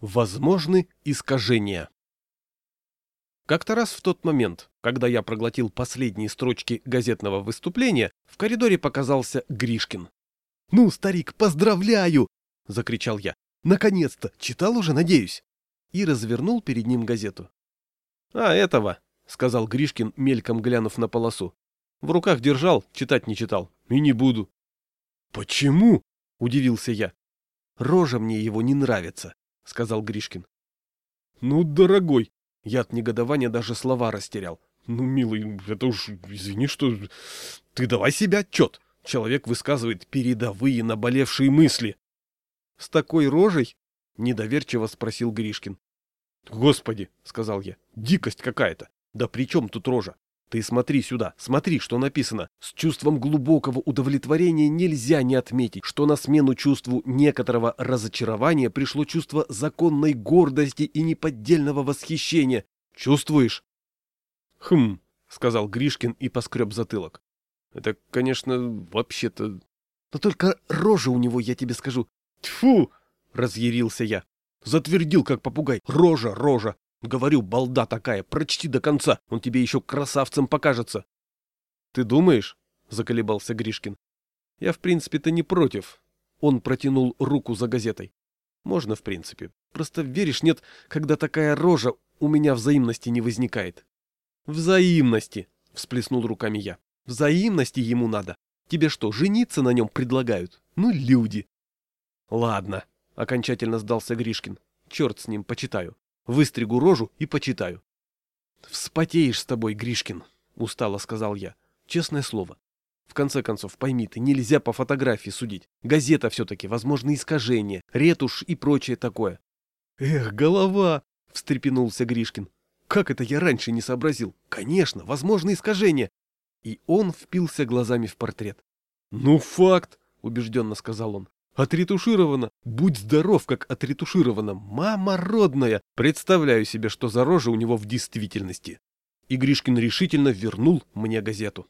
Возможны искажения. Как-то раз в тот момент, когда я проглотил последние строчки газетного выступления, в коридоре показался Гришкин. «Ну, старик, поздравляю!» — закричал я. «Наконец-то! Читал уже, надеюсь!» И развернул перед ним газету. «А, этого!» — сказал Гришкин, мельком глянув на полосу. «В руках держал, читать не читал. И не буду». «Почему?» — удивился я. «Рожа мне его не нравится», — сказал Гришкин. «Ну, дорогой!» Я от негодования даже слова растерял. «Ну, милый, это уж, извини, что... Ты давай себе отчет!» Человек высказывает передовые наболевшие мысли. «С такой рожей?» — недоверчиво спросил Гришкин. «Господи!» — сказал я. «Дикость какая-то! Да при чем тут рожа? Ты смотри сюда, смотри, что написано. С чувством глубокого удовлетворения нельзя не отметить, что на смену чувству некоторого разочарования пришло чувство законной гордости и неподдельного восхищения. Чувствуешь? Хм, сказал Гришкин и поскреб затылок. Это, конечно, вообще-то... Но только рожа у него, я тебе скажу. Тьфу! Разъярился я. Затвердил, как попугай. Рожа, рожа. Говорю, балда такая, прочти до конца, он тебе еще красавцем покажется. Ты думаешь? Заколебался Гришкин. Я в принципе-то не против. Он протянул руку за газетой. Можно в принципе. Просто веришь, нет, когда такая рожа, у меня взаимности не возникает. Взаимности, всплеснул руками я. Взаимности ему надо. Тебе что, жениться на нем предлагают? Ну, люди. Ладно, окончательно сдался Гришкин. Черт с ним, почитаю. Выстригу рожу и почитаю. «Вспотеешь с тобой, Гришкин», — устало сказал я. «Честное слово. В конце концов, пойми ты, нельзя по фотографии судить. Газета все-таки, возможно, искажения, ретушь и прочее такое». «Эх, голова!» — встрепенулся Гришкин. «Как это я раньше не сообразил? Конечно, возможно, искажения!» И он впился глазами в портрет. «Ну, факт!» — убежденно сказал он. Отретушировано. Будь здоров, как отретушировано. Мама родная. Представляю себе, что за рожа у него в действительности. И Гришкин решительно вернул мне газету.